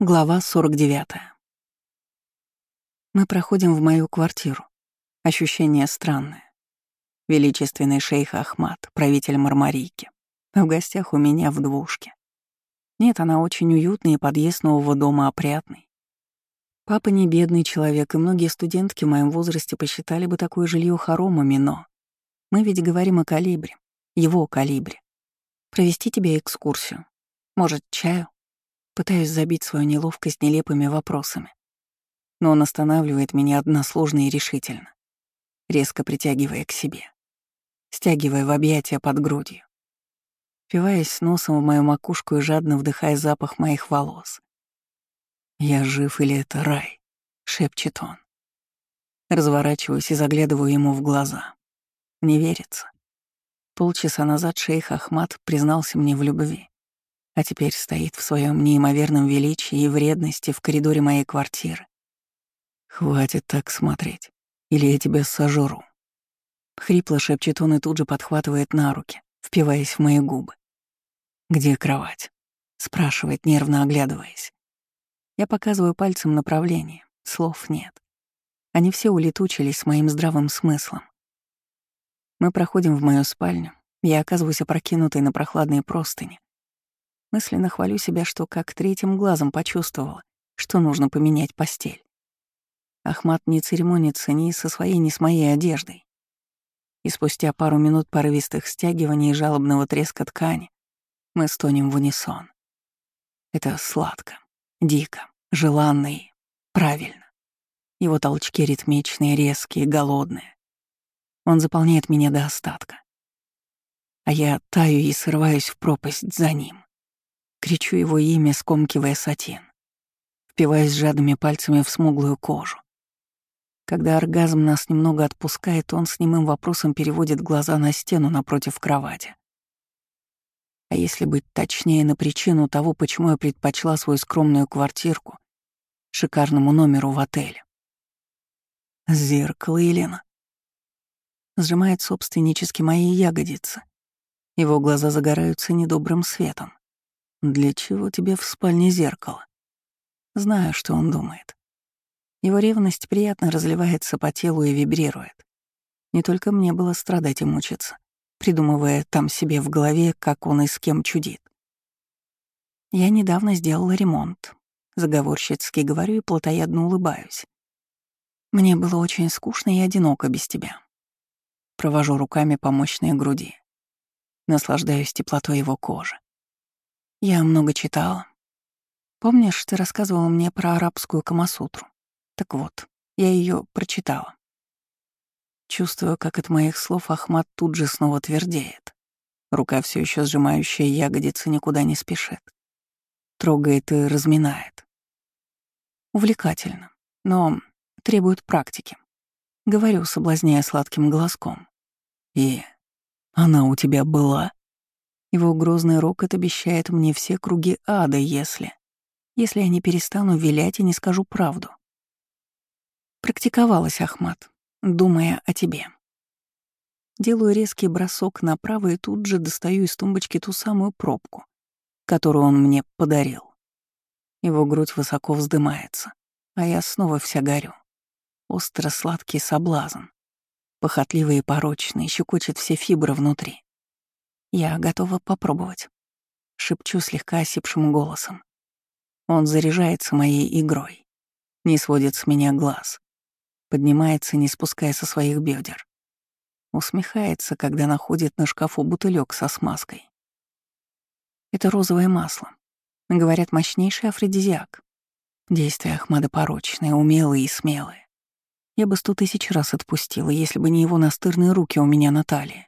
Глава 49. Мы проходим в мою квартиру. Ощущение странное. Величественный шейх Ахмат, правитель Мармарики. В гостях у меня в двушке. Нет, она очень уютная и подъезд нового дома опрятный. Папа не бедный человек, и многие студентки в моем возрасте посчитали бы такое жилье хоромами, но... Мы ведь говорим о калибре, его калибре. Провести тебе экскурсию. Может, чаю? Пытаюсь забить свою неловкость нелепыми вопросами. Но он останавливает меня односложно и решительно, резко притягивая к себе, стягивая в объятия под грудью, впиваясь носом в мою макушку и жадно вдыхая запах моих волос. «Я жив или это рай?» — шепчет он. Разворачиваюсь и заглядываю ему в глаза. Не верится. Полчаса назад шейх Ахмат признался мне в любви а теперь стоит в своем неимоверном величии и вредности в коридоре моей квартиры. «Хватит так смотреть, или я тебя сожру». Хрипло шепчет он и тут же подхватывает на руки, впиваясь в мои губы. «Где кровать?» — спрашивает, нервно оглядываясь. Я показываю пальцем направление, слов нет. Они все улетучились с моим здравым смыслом. Мы проходим в мою спальню, я оказываюсь опрокинутой на прохладные простыни, Мысленно хвалю себя, что как третьим глазом почувствовала, что нужно поменять постель. Ахмат не церемонится ни со своей, ни с моей одеждой. И спустя пару минут порывистых стягиваний и жалобного треска ткани мы стонем в унисон. Это сладко, дико, желанно и правильно. Его толчки ритмичные, резкие, голодные. Он заполняет меня до остатка. А я таю и срываюсь в пропасть за ним. Кричу его имя, скомкивая сатин. Впиваясь жадными пальцами в смуглую кожу. Когда оргазм нас немного отпускает, он с немым вопросом переводит глаза на стену напротив кровати. А если быть точнее на причину того, почему я предпочла свою скромную квартирку шикарному номеру в отеле. Зеркало Елена. Сжимает собственнически мои ягодицы. Его глаза загораются недобрым светом. «Для чего тебе в спальне зеркало?» Знаю, что он думает. Его ревность приятно разливается по телу и вибрирует. Не только мне было страдать и мучиться, придумывая там себе в голове, как он и с кем чудит. Я недавно сделала ремонт. Заговорщицки говорю и плотоядно улыбаюсь. Мне было очень скучно и одиноко без тебя. Провожу руками по мощной груди. Наслаждаюсь теплотой его кожи. Я много читала. Помнишь, ты рассказывала мне про арабскую Камасутру? Так вот, я ее прочитала. Чувствую, как от моих слов Ахмат тут же снова твердеет. Рука все еще сжимающая ягодицы никуда не спешит. Трогает и разминает. Увлекательно, но требует практики. Говорю, соблазняя сладким глазком. И она у тебя была? Его грозный рокот обещает мне все круги ада, если... Если я не перестану вилять и не скажу правду. Практиковалась Ахмат, думая о тебе. Делаю резкий бросок направо и тут же достаю из тумбочки ту самую пробку, которую он мне подарил. Его грудь высоко вздымается, а я снова вся горю. Остро-сладкий соблазн, похотливый и порочный, щекочет все фибры внутри. Я готова попробовать. Шепчу слегка осипшим голосом. Он заряжается моей игрой. Не сводит с меня глаз. Поднимается, не спуская со своих бедер. Усмехается, когда находит на шкафу бутылек со смазкой. Это розовое масло. Говорят, мощнейший афродизиак. Действия Ахмада порочные, умелые и смелые. Я бы сто тысяч раз отпустила, если бы не его настырные руки у меня на талии.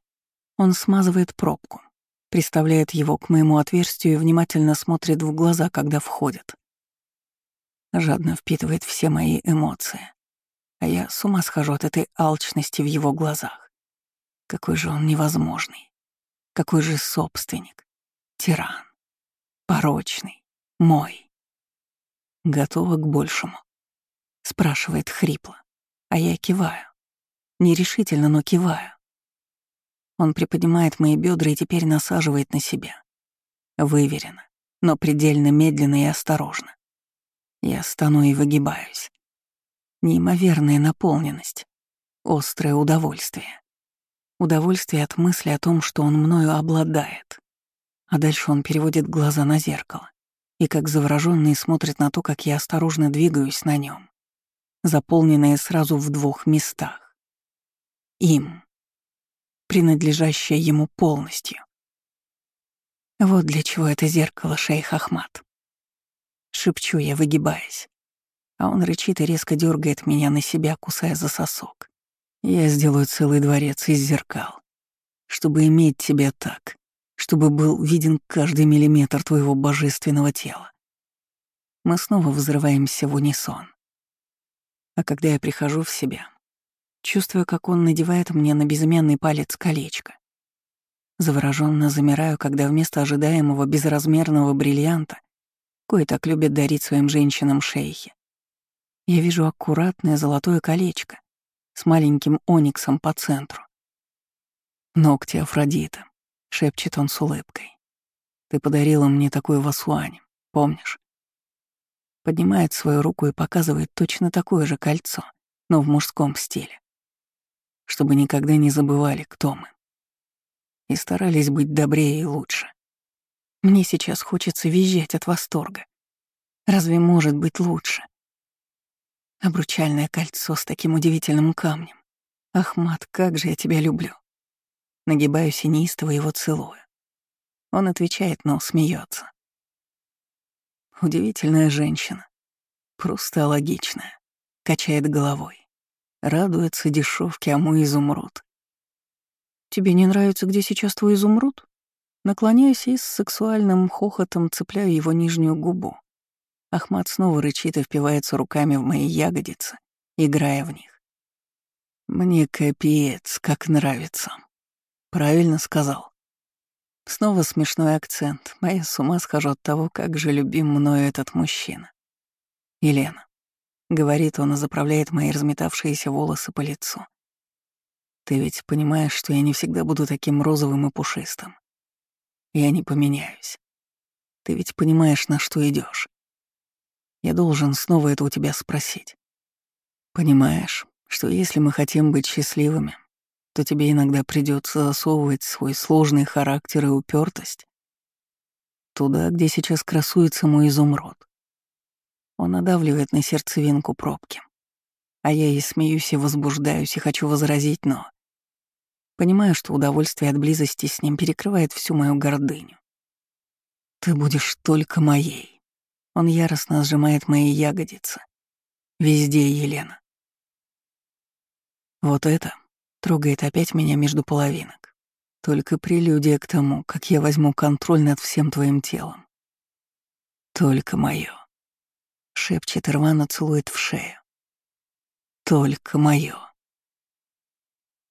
Он смазывает пробку, приставляет его к моему отверстию и внимательно смотрит в глаза, когда входит. Жадно впитывает все мои эмоции. А я с ума схожу от этой алчности в его глазах. Какой же он невозможный. Какой же собственник. Тиран. Порочный. Мой. Готова к большему. Спрашивает хрипло. А я киваю. Нерешительно, но киваю. Он приподнимает мои бедра и теперь насаживает на себя. Выверенно, но предельно медленно и осторожно. Я стану и выгибаюсь. Неимоверная наполненность, острое удовольствие. Удовольствие от мысли о том, что он мною обладает. А дальше он переводит глаза на зеркало и как заворожённый смотрит на то, как я осторожно двигаюсь на нем, заполненное сразу в двух местах. Им, принадлежащее ему полностью. Вот для чего это зеркало, шейх Ахмат. Шепчу я, выгибаясь. А он рычит и резко дергает меня на себя, кусая за сосок. Я сделаю целый дворец из зеркал, чтобы иметь тебя так, чтобы был виден каждый миллиметр твоего божественного тела. Мы снова взрываемся в унисон. А когда я прихожу в себя, чувствую, как он надевает мне на безымянный палец колечко. Завороженно замираю, когда вместо ожидаемого безразмерного бриллианта кое так любят дарить своим женщинам шейхи. Я вижу аккуратное золотое колечко с маленьким ониксом по центру. «Ногти Афродита», — шепчет он с улыбкой. «Ты подарила мне такое в Асуане, помнишь?» Поднимает свою руку и показывает точно такое же кольцо, но в мужском стиле. Чтобы никогда не забывали, кто мы. И старались быть добрее и лучше. Мне сейчас хочется визжать от восторга. Разве может быть лучше? Обручальное кольцо с таким удивительным камнем. Ахмат, как же я тебя люблю. Нагибаюсь и неистово его целую. Он отвечает, но смеется. Удивительная женщина. Просто логичная. Качает головой. Радуется дешевке, а мой изумруд. Тебе не нравится, где сейчас твой изумруд? Наклоняюсь и с сексуальным хохотом цепляю его нижнюю губу. Ахмат снова рычит и впивается руками в мои ягодицы, играя в них. «Мне капец, как нравится». «Правильно сказал». Снова смешной акцент, а я с ума схожу от того, как же любим мною этот мужчина. «Елена», — говорит он и заправляет мои разметавшиеся волосы по лицу. «Ты ведь понимаешь, что я не всегда буду таким розовым и пушистым. Я не поменяюсь. Ты ведь понимаешь, на что идешь. Я должен снова это у тебя спросить. Понимаешь, что если мы хотим быть счастливыми, то тебе иногда придется засовывать свой сложный характер и упертость туда, где сейчас красуется мой изумруд. Он надавливает на сердцевинку пробки. А я и смеюсь, и возбуждаюсь, и хочу возразить, но... Понимаю, что удовольствие от близости с ним перекрывает всю мою гордыню. Ты будешь только моей. Он яростно сжимает мои ягодицы. Везде, Елена. Вот это трогает опять меня между половинок. Только прелюдия к тому, как я возьму контроль над всем твоим телом. Только моё. Шепчет и рвано целует в шею. Только моё.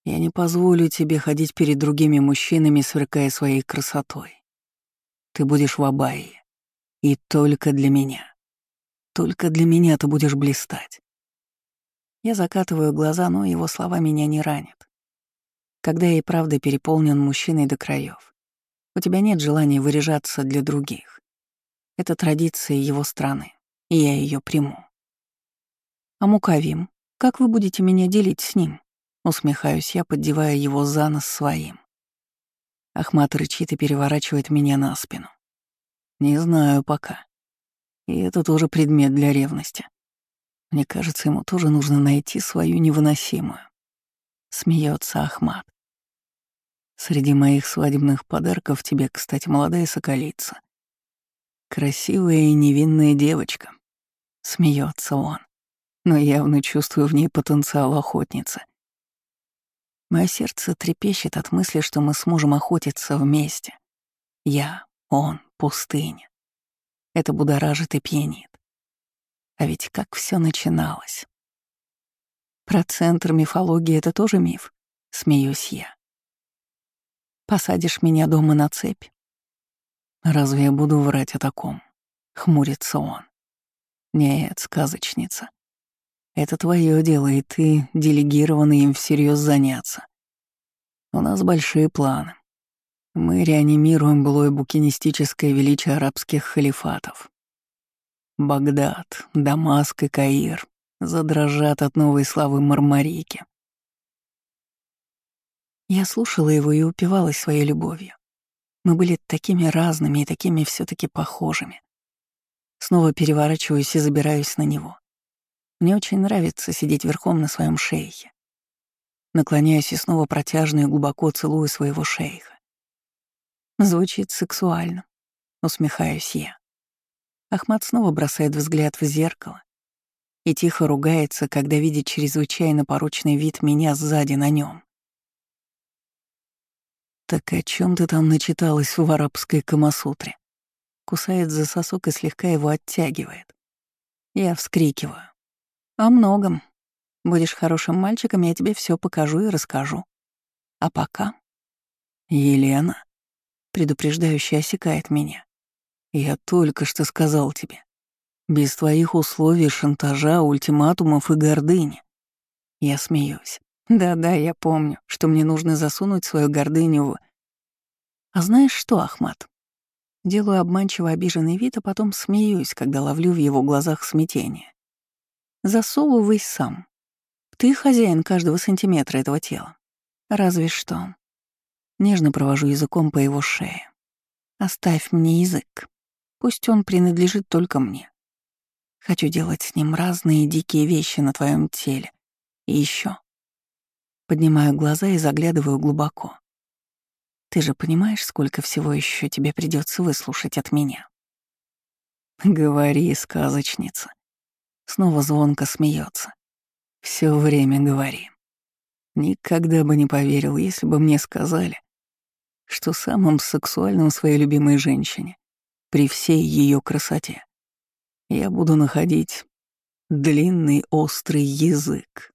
Я не позволю тебе ходить перед другими мужчинами, сверкая своей красотой. Ты будешь в Абайе. И только для меня. Только для меня ты будешь блистать. Я закатываю глаза, но его слова меня не ранят. Когда я и правда переполнен мужчиной до краев, у тебя нет желания выряжаться для других. Это традиция его страны, и я ее приму. А Мукавим, как вы будете меня делить с ним? Усмехаюсь я, поддевая его за нос своим. Ахмат рычит и переворачивает меня на спину. Не знаю пока. И это тоже предмет для ревности. Мне кажется, ему тоже нужно найти свою невыносимую. Смеется Ахмат. Среди моих свадебных подарков тебе, кстати, молодая соколица. Красивая и невинная девочка. Смеется он. Но явно чувствую в ней потенциал охотницы. Мое сердце трепещет от мысли, что мы сможем охотиться вместе. Я, он, пустыня. Это будоражит и пьянит. А ведь как все начиналось. Про центр мифологии это тоже миф, смеюсь я. Посадишь меня дома на цепь? Разве я буду врать о таком? Хмурится он. Нет, сказочница. Это твое дело, и ты делегированы им всерьез заняться. У нас большие планы. Мы реанимируем былое букинистическое величие арабских халифатов. Багдад, Дамаск и Каир задрожат от новой славы Мармарики. Я слушала его и упивалась своей любовью. Мы были такими разными и такими все таки похожими. Снова переворачиваюсь и забираюсь на него. Мне очень нравится сидеть верхом на своем шейхе. Наклоняюсь и снова протяжно и глубоко целую своего шейха. Звучит сексуально. Усмехаюсь я. Ахмат снова бросает взгляд в зеркало и тихо ругается, когда видит чрезвычайно порочный вид меня сзади на нем. «Так о чем ты там начиталась в арабской Камасутре?» Кусает за сосок и слегка его оттягивает. Я вскрикиваю. «О многом. Будешь хорошим мальчиком, я тебе все покажу и расскажу. А пока...» «Елена», предупреждающе осекает меня. «Я только что сказал тебе. Без твоих условий, шантажа, ультиматумов и гордыни». Я смеюсь. Да-да, я помню, что мне нужно засунуть свою гордыню в... А знаешь что, Ахмат? Делаю обманчиво обиженный вид, а потом смеюсь, когда ловлю в его глазах смятение. Засовывай сам. Ты хозяин каждого сантиметра этого тела. Разве что. Нежно провожу языком по его шее. Оставь мне язык. Пусть он принадлежит только мне. Хочу делать с ним разные дикие вещи на твоем теле. И еще. Поднимаю глаза и заглядываю глубоко. Ты же понимаешь, сколько всего еще тебе придется выслушать от меня? Говори, сказочница. Снова звонко смеется. Все время говори. Никогда бы не поверил, если бы мне сказали, что самым сексуальным своей любимой женщине, при всей ее красоте, я буду находить длинный острый язык.